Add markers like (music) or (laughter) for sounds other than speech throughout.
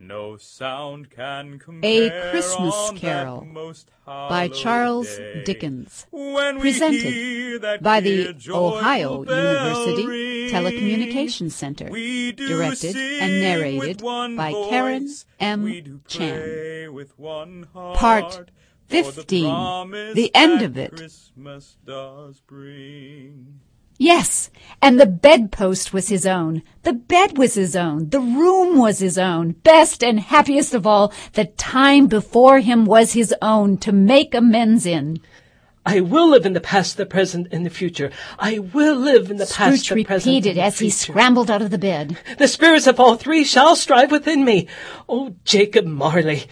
No sound can compare A Christmas Carol by Charles day. Dickens. Presented by the Ohio University ring, Telecommunications Center. we do Directed and narrated by voice. Karen M. Chan. with one heart Part for the 15, the end of it. Christmas does bring. Yes, and the bedpost was his own. The bed was his own. The room was his own. Best and happiest of all, the time before him was his own to make amends in. I will live in the past, the present, and the future. I will live in the past, Scrooge the present, repeated the as he scrambled out of the bed. The spirits of all three shall strive within me. Oh, Jacob Marley,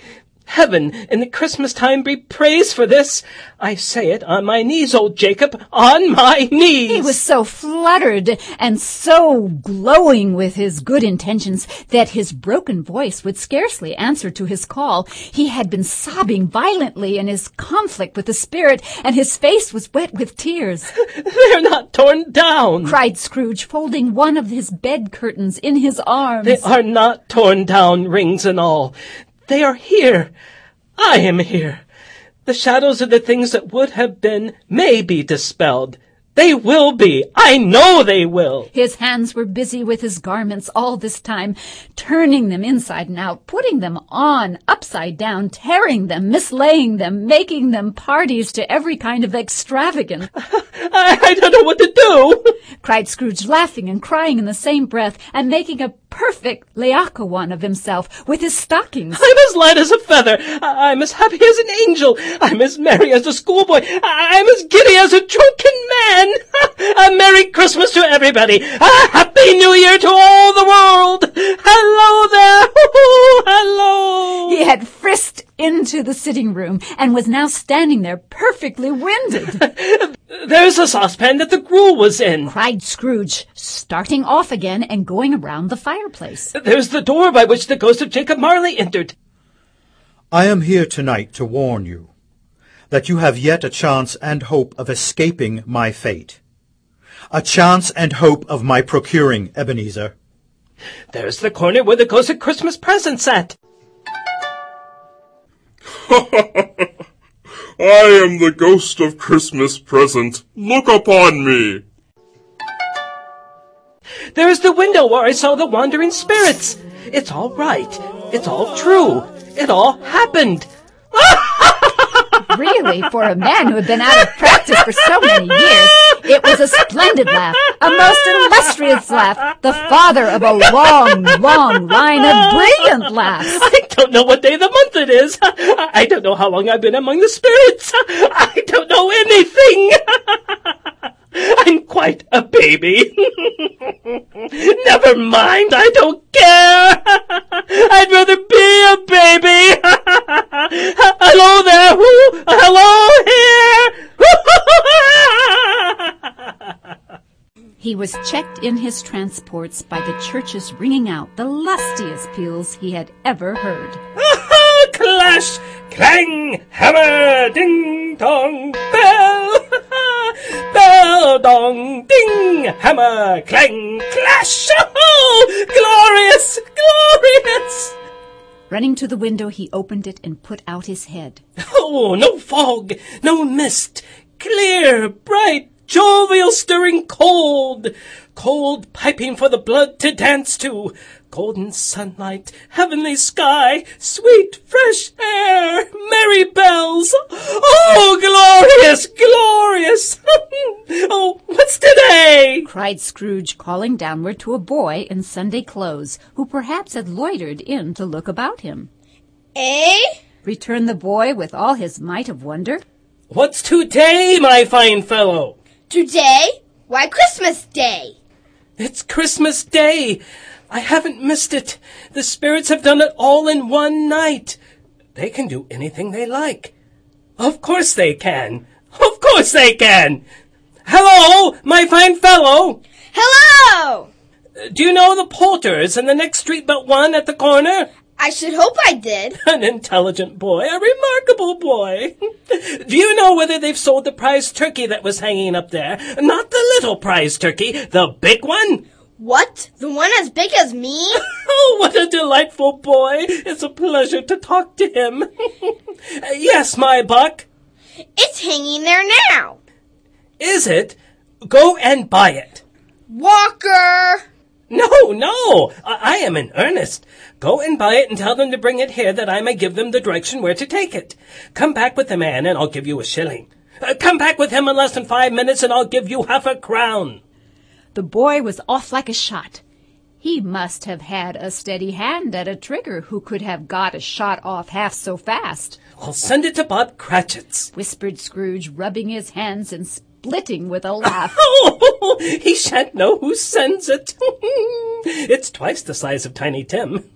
heaven in the Christmas time be praised for this. I say it on my knees, old Jacob, on my knees. He was so fluttered and so glowing with his good intentions that his broken voice would scarcely answer to his call. He had been sobbing violently in his conflict with the spirit, and his face was wet with tears. (laughs) They're not torn down. cried Scrooge, folding one of his bed curtains in his arms. They are not torn down, rings and all. They are here. I am here. The shadows of the things that would have been may be dispelled. They will be. I know they will. His hands were busy with his garments all this time, turning them inside and out, putting them on, upside down, tearing them, mislaying them, making them parties to every kind of extravagance, (laughs) I, I don't know what to do. (laughs) cried Scrooge, laughing and crying in the same breath, and making a perfect Laocoon of himself with his stockings. I'm as light as a feather. I- I'm as happy as an angel. I'm as merry as a schoolboy. I- I'm as giddy as a drunken man. (laughs) a Merry Christmas to everybody. A Happy New Year to all the world. Hello there. (laughs) Hello. He had frisked into the sitting room and was now standing there perfectly winded. (laughs) There's a saucepan that the gruel was in. cried Scrooge, starting off again and going around the fireplace. There's the door by which the ghost of Jacob Marley entered. I am here tonight to warn you that you have yet a chance and hope of escaping my fate. A chance and hope of my procuring Ebenezer. There's the corner where the ghost of Christmas present sat. (laughs) I am the ghost of Christmas present. Look upon me. There's the window where I saw the wandering spirits. It's all right. It's all true. It all happened. Really, for a man who had been out of practice for so many years, it was a splendid laugh, a most illustrious laugh, the father of a long, long line of brilliant laughs. (laughs) I don't know what day of the month it is. I don't know how long I've been among the spirits. I don't know anything. (laughs) I'm quite a baby. (laughs) Never mind, I don't care. I'd rather be a baby. Hello there. Who? Hello here. He was checked in his transports by the churches ringing out the lustiest peals he had ever heard. Clash, clang, hammer, ding! Dong, bell, bell! Dong, ding, hammer, clang, clash. Oh, glorious, glorious. Running to the window, he opened it and put out his head. Oh, no fog, no mist, clear, bright, jovial, stirring cold, cold piping for the blood to dance to, golden sunlight, heavenly sky, sweet fresh air, merry bells. Oh, glorious, glorious. (laughs) oh, what's today? cried Scrooge, calling downward to a boy in Sunday clothes, who perhaps had loitered in to look about him. Eh? Returned the boy with all his might of wonder. What's today, my fine fellow? Today? Why, Christmas Day. It's Christmas Day. I haven't missed it. The spirits have done it all in one night. They can do anything they like. Of course they can. Of course they can. Hello, my fine fellow. Hello! Do you know the Poulters in the next street but one at the corner? I should hope I did. (laughs) An intelligent boy, a remarkable boy. (laughs) Do you know whether they've sold the prize turkey that was hanging up there? Not the little prize turkey, the big one. What? The one as big as me? (laughs) Oh, what a delightful boy! It's a pleasure to talk to him. yes, my buck. It's hanging there now. Is it? Go and buy it. Walker! No, no, I, I am in earnest. Go and buy it and tell them to bring it here that I may give them the direction where to take it. Come back with the man and I'll give you a shilling. Uh, come back with him in less than five minutes and I'll give you half a crown. The boy was off like a shot. He must have had a steady hand at a trigger who could have got a shot off half so fast, I'll send it to Bob Cratchit's. whispered Scrooge, rubbing his hands and splitting with a laugh. Oh, (laughs) (laughs) he shan't know who sends it. (laughs) it's twice the size of Tiny Tim.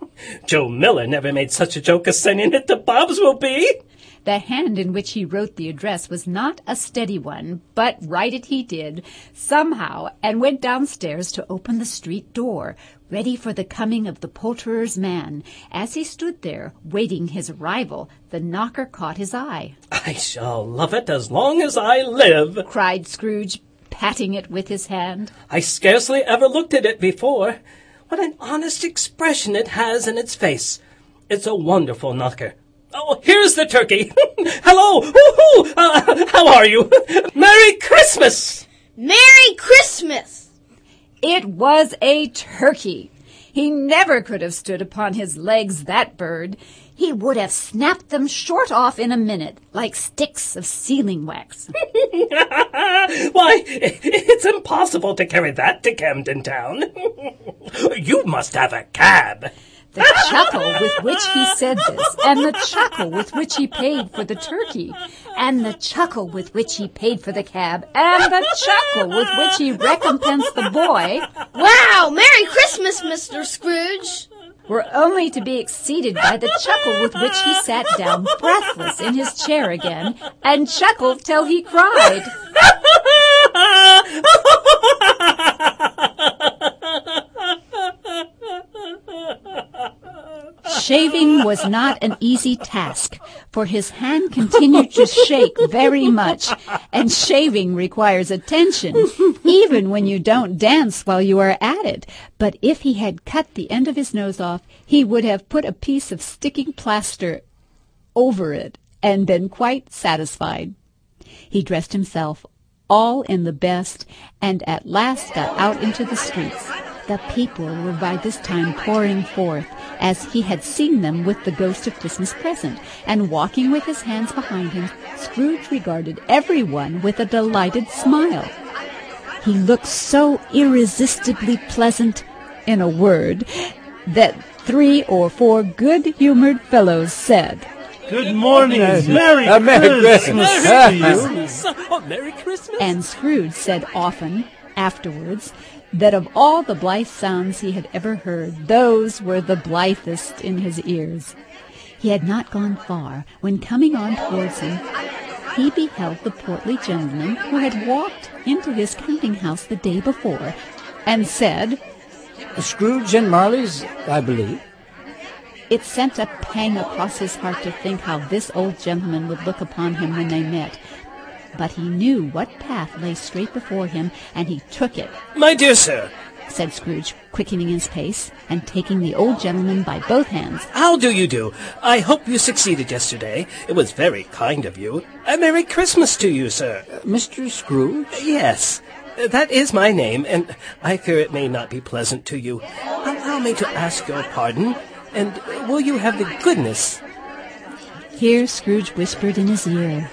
Joe Miller never made such a joke as sending it to Bob's will be. The hand in which he wrote the address was not a steady one, but write it he did, somehow, and went downstairs to open the street door, ready for the coming of the poulterer's man. As he stood there, waiting his arrival, the knocker caught his eye. I shall love it as long as I live. Cried Scrooge, patting it with his hand. I scarcely ever looked at it before. What an honest expression it has in its face. It's a wonderful knocker. Oh, here's the turkey. (laughs) Hello. Woo-hoo. Uh, how are you? (laughs) Merry Christmas. Merry Christmas! It was a turkey. He never could have stood upon his legs, that bird. He would have snapped them short off in a minute, like sticks of sealing wax. (laughs) Why, it's impossible to carry that to Camden Town. you must have a cab. The chuckle with which he said this, and the chuckle with which he paid for the turkey, and the chuckle with which he paid for the cab, and the chuckle with which he recompensed the boy, Wow! Merry Christmas, Mr. Scrooge! were only to be exceeded by the chuckle with which he sat down breathless in his chair again, and chuckled till he cried. Shaving was not an easy task, for his hand continued to shake very much, and shaving requires attention, even when you don't dance while you are at it. But if he had cut the end of his nose off, he would have put a piece of sticking plaster over it and been quite satisfied. He dressed himself all in the best, and at last got out into the streets. The people were by this time pouring forth, as he had seen them with the ghost of Christmas present, and walking with his hands behind him, Scrooge regarded everyone with a delighted smile. He looked so irresistibly pleasant, in a word, that three or four good-humored fellows said, Good morning. Merry, Uh, Merry Christmas. Christmas. to you. Oh, Merry Christmas. And Scrooge said often, afterwards, that of all the blithe sounds he had ever heard, those were the blithest in his ears. He had not gone far when, coming on towards him, he beheld the portly gentleman who had walked into his counting house the day before, and said, Scrooge and Marley's, I believe. It sent a pang across his heart to think how this old gentleman would look upon him when they met. But he knew what path lay straight before him, and he took it, My dear sir, said Scrooge, quickening his pace, and taking the old gentleman by both hands. how do you do? I hope you succeeded yesterday. It was very kind of you. A Merry Christmas to you, sir. Uh, Mr. Scrooge? Yes, uh, that is my name, and I fear it may not be pleasant to you. Allow me to ask your pardon, and will you have the goodness? Here Scrooge whispered in his ear,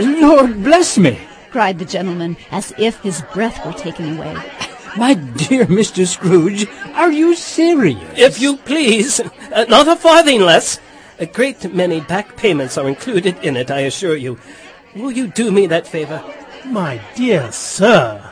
Lord bless me! cried the gentleman, as if his breath were taken away. (laughs) My dear Mr. Scrooge, are you serious? If you please, uh, not a farthing less. A great many back payments are included in it, I assure you. Will you do me that favor? My dear sir,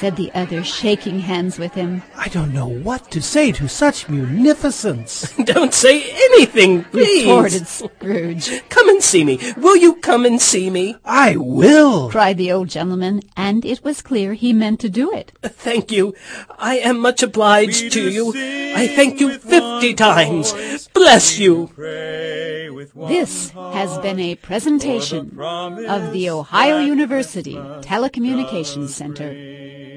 said the other, shaking hands with him. I don't know what to say to such munificence. (laughs) Don't say anything, please. Retorted Scrooge, (laughs) Come and see me. Will you come and see me? I will. cried the old gentleman, and it was clear he meant to do it. Thank you. I am much obliged to you. I thank you fifty times. Bless you. Pray with one This has been a presentation of the Ohio University Telecommunications Center.